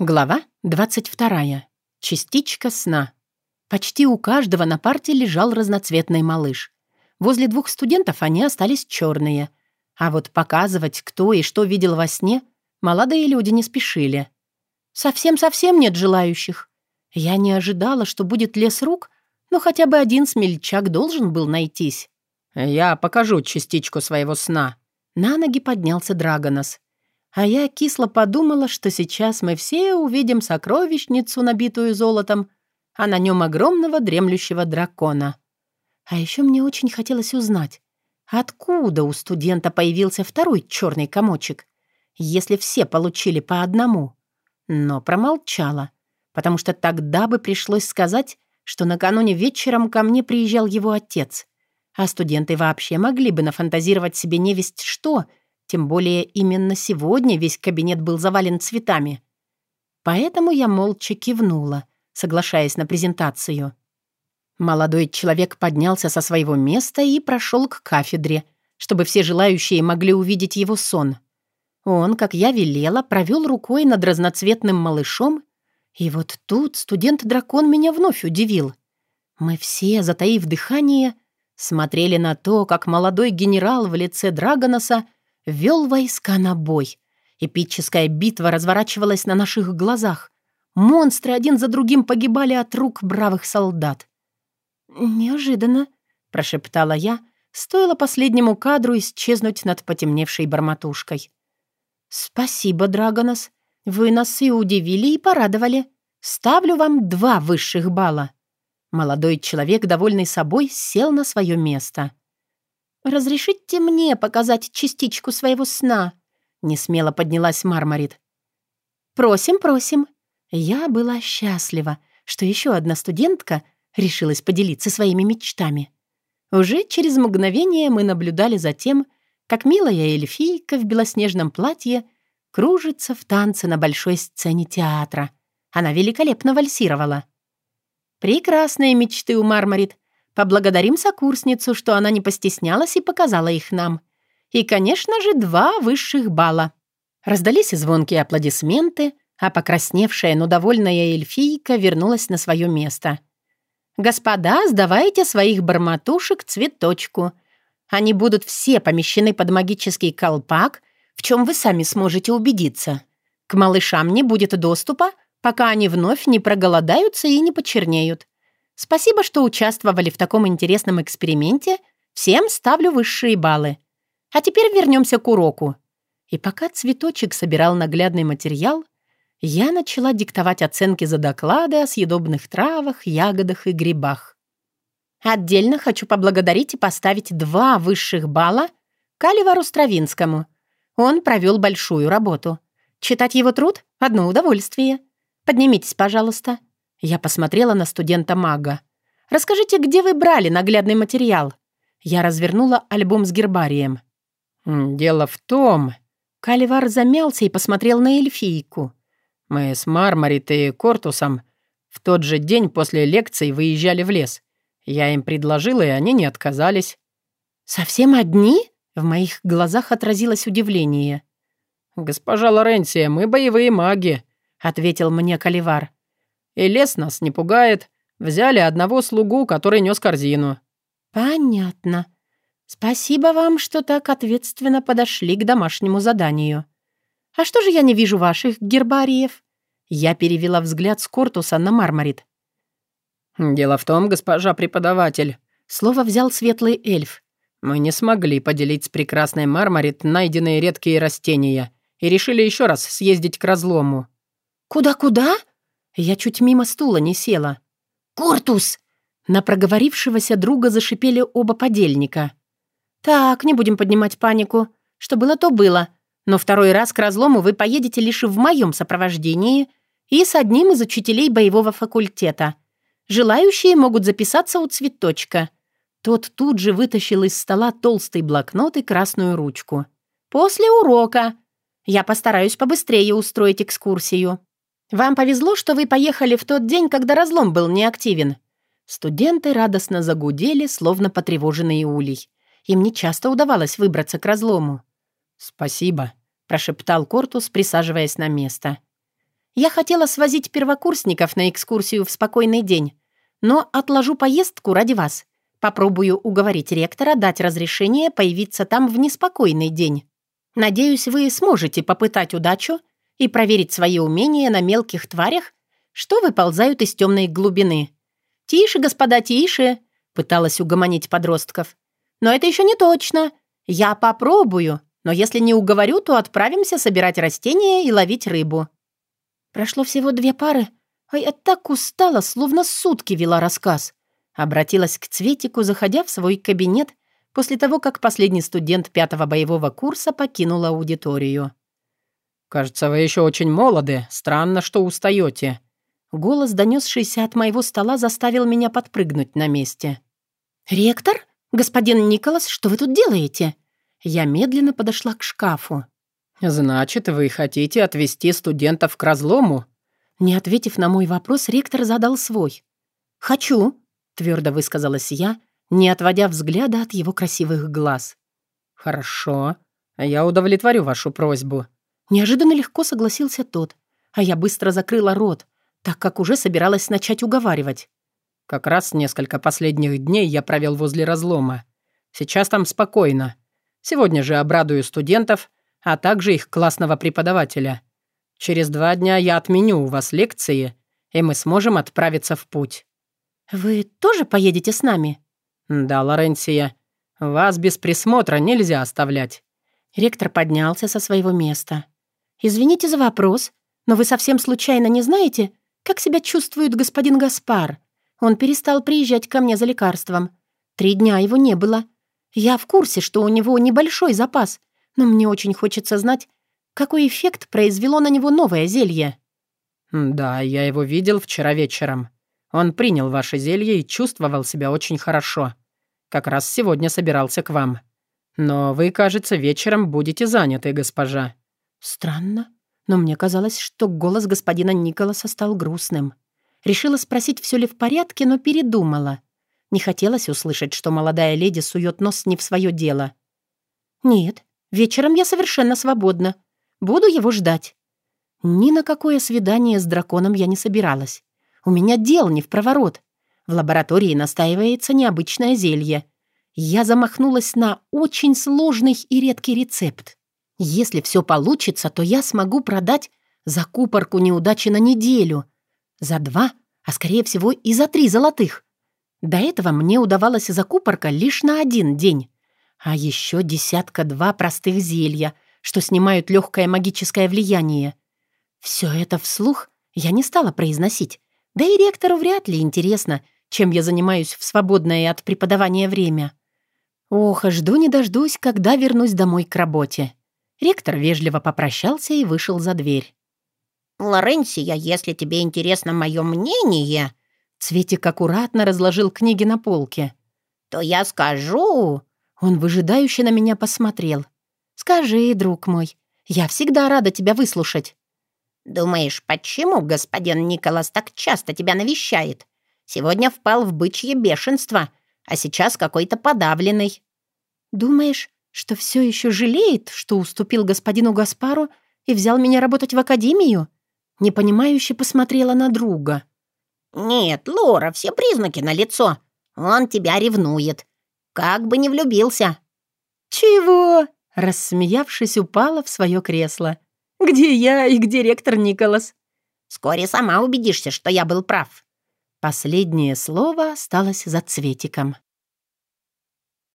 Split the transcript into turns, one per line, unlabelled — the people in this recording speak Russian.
Глава 22. Частичка сна. Почти у каждого на парте лежал разноцветный малыш. Возле двух студентов они остались черные. А вот показывать, кто и что видел во сне, молодые люди не спешили. Совсем-совсем нет желающих. Я не ожидала, что будет лес рук, но хотя бы один смельчак должен был найтись.
«Я покажу частичку своего сна».
На ноги поднялся Драгонос. А я кисло подумала, что сейчас мы все увидим сокровищницу, набитую золотом, а на нем огромного дремлющего дракона. А еще мне очень хотелось узнать, откуда у студента появился второй черный комочек, если все получили по одному. Но промолчала, потому что тогда бы пришлось сказать, что накануне вечером ко мне приезжал его отец, а студенты вообще могли бы нафантазировать себе невесть что — тем более именно сегодня весь кабинет был завален цветами. Поэтому я молча кивнула, соглашаясь на презентацию. Молодой человек поднялся со своего места и прошел к кафедре, чтобы все желающие могли увидеть его сон. Он, как я велела, провел рукой над разноцветным малышом, и вот тут студент-дракон меня вновь удивил. Мы все, затаив дыхание, смотрели на то, как молодой генерал в лице Драгоноса вел войска на бой. Эпическая битва разворачивалась на наших глазах. Монстры один за другим погибали от рук бравых солдат. «Неожиданно», — прошептала я, стоило последнему кадру исчезнуть над потемневшей барматушкой. «Спасибо, Драгонос. Вы нас и удивили, и порадовали. Ставлю вам два высших балла». Молодой человек, довольный собой, сел на свое место. «Разрешите мне показать частичку своего сна?» Несмело поднялась Мармарит. «Просим, просим». Я была счастлива, что еще одна студентка решилась поделиться своими мечтами. Уже через мгновение мы наблюдали за тем, как милая эльфийка в белоснежном платье кружится в танце на большой сцене театра. Она великолепно вальсировала. «Прекрасные мечты у Мармарит», Поблагодарим сокурсницу, что она не постеснялась и показала их нам. И, конечно же, два высших балла. Раздались звонкие аплодисменты, а покрасневшая, но довольная эльфийка вернулась на свое место. «Господа, сдавайте своих барматушек цветочку. Они будут все помещены под магический колпак, в чем вы сами сможете убедиться. К малышам не будет доступа, пока они вновь не проголодаются и не почернеют. Спасибо, что участвовали в таком интересном эксперименте. Всем ставлю высшие баллы. А теперь вернемся к уроку. И пока цветочек собирал наглядный материал, я начала диктовать оценки за доклады о съедобных травах, ягодах и грибах. Отдельно хочу поблагодарить и поставить два высших балла Каливару Стравинскому. Он провел большую работу. Читать его труд — одно удовольствие. Поднимитесь, пожалуйста. Я посмотрела на студента-мага. «Расскажите, где вы брали наглядный материал?» Я развернула альбом с гербарием.
«Дело в том...»
Каливар замялся и посмотрел на эльфийку.
«Мы с Мармарит и Кортусом в тот же день после лекции выезжали в лес. Я им предложила, и они не отказались».
«Совсем одни?» В моих глазах отразилось удивление.
«Госпожа Лоренция, мы боевые маги», — ответил мне Каливар. И лес нас не пугает. Взяли одного слугу, который нес корзину».
«Понятно. Спасибо вам, что так ответственно подошли к домашнему заданию. А что же я не вижу ваших гербариев?» Я перевела взгляд с Кортуса на Мармарит.
«Дело в том, госпожа преподаватель», — слово взял светлый эльф. «Мы не смогли поделить с прекрасной Мармарит найденные редкие растения и решили еще раз съездить к разлому».
«Куда-куда?» Я чуть мимо стула не села. «Куртус!» На проговорившегося друга зашипели оба подельника. «Так, не будем поднимать панику. Что было, то было. Но второй раз к разлому вы поедете лишь в моем сопровождении и с одним из учителей боевого факультета. Желающие могут записаться у цветочка». Тот тут же вытащил из стола толстый блокнот и красную ручку. «После урока. Я постараюсь побыстрее устроить экскурсию». Вам повезло, что вы поехали в тот день, когда разлом был неактивен». Студенты радостно загудели, словно потревоженные улей. Им не часто удавалось выбраться к разлому.
«Спасибо», — прошептал Кортус, присаживаясь на место.
Я хотела свозить первокурсников на экскурсию в спокойный день, но отложу поездку ради вас. Попробую уговорить ректора дать разрешение появиться там в неспокойный день. Надеюсь, вы сможете попытать удачу и проверить свои умения на мелких тварях, что выползают из темной глубины. «Тише, господа, тише!» — пыталась угомонить подростков. «Но это еще не точно. Я попробую, но если не уговорю, то отправимся собирать растения и ловить рыбу». Прошло всего две пары, а я так устала, словно сутки вела рассказ. Обратилась к Цветику, заходя в свой кабинет после того, как последний студент пятого боевого курса покинул аудиторию.
«Кажется, вы еще очень молоды. Странно, что устаете.
Голос, донесшийся от моего стола, заставил меня подпрыгнуть на месте. «Ректор? Господин Николас, что вы тут делаете?» Я медленно подошла к шкафу.
«Значит, вы хотите отвезти студентов к разлому?»
Не ответив на мой вопрос, ректор задал свой. «Хочу», — твердо высказалась я, не отводя взгляда от его красивых глаз.
«Хорошо. Я удовлетворю вашу просьбу».
Неожиданно легко согласился тот, а я быстро закрыла рот, так как уже собиралась начать уговаривать.
«Как раз несколько последних дней я провел возле разлома. Сейчас там спокойно. Сегодня же обрадую студентов, а также их классного преподавателя. Через два дня я отменю у вас лекции, и мы сможем отправиться в путь».
«Вы тоже поедете с нами?»
«Да, Лоренсия. Вас без присмотра нельзя оставлять».
Ректор поднялся со своего места. «Извините за вопрос, но вы совсем случайно не знаете, как себя чувствует господин Гаспар? Он перестал приезжать ко мне за лекарством. Три дня его не было. Я в курсе, что у него небольшой запас, но мне очень хочется знать, какой эффект произвело на него новое зелье».
«Да, я его видел вчера вечером. Он принял ваше зелье и чувствовал себя очень хорошо. Как раз сегодня собирался к вам. Но вы, кажется, вечером будете заняты, госпожа».
«Странно, но мне казалось, что голос господина Николаса стал грустным. Решила спросить, все ли в порядке, но передумала. Не хотелось услышать, что молодая леди сует нос не в свое дело. «Нет, вечером я совершенно свободна. Буду его ждать». Ни на какое свидание с драконом я не собиралась. У меня дел не в проворот. В лаборатории настаивается необычное зелье. Я замахнулась на очень сложный и редкий рецепт. Если все получится, то я смогу продать закупорку неудачи на неделю. За два, а скорее всего и за три золотых. До этого мне удавалась закупорка лишь на один день. А еще десятка-два простых зелья, что снимают легкое магическое влияние. Все это вслух я не стала произносить. Да и ректору вряд ли интересно, чем я занимаюсь в свободное от преподавания время. Ох, жду не дождусь, когда вернусь домой к работе. Ректор вежливо попрощался и вышел за дверь.
«Лоренсия, если тебе интересно мое мнение...»
Цветик аккуратно разложил книги на полке.
«То я скажу...»
Он выжидающе на меня посмотрел. «Скажи, друг мой, я всегда рада тебя выслушать».
«Думаешь, почему господин Николас так часто тебя навещает? Сегодня впал в бычье бешенство, а сейчас какой-то подавленный».
«Думаешь, что все еще жалеет, что уступил господину Гаспару и взял меня работать в академию?» Непонимающе посмотрела на друга.
«Нет, Лора, все признаки налицо. Он тебя ревнует. Как бы не влюбился».
«Чего?» Рассмеявшись, упала в свое кресло. «Где я и где ректор Николас?»
«Вскоре сама убедишься, что я был прав».
Последнее слово осталось за цветиком.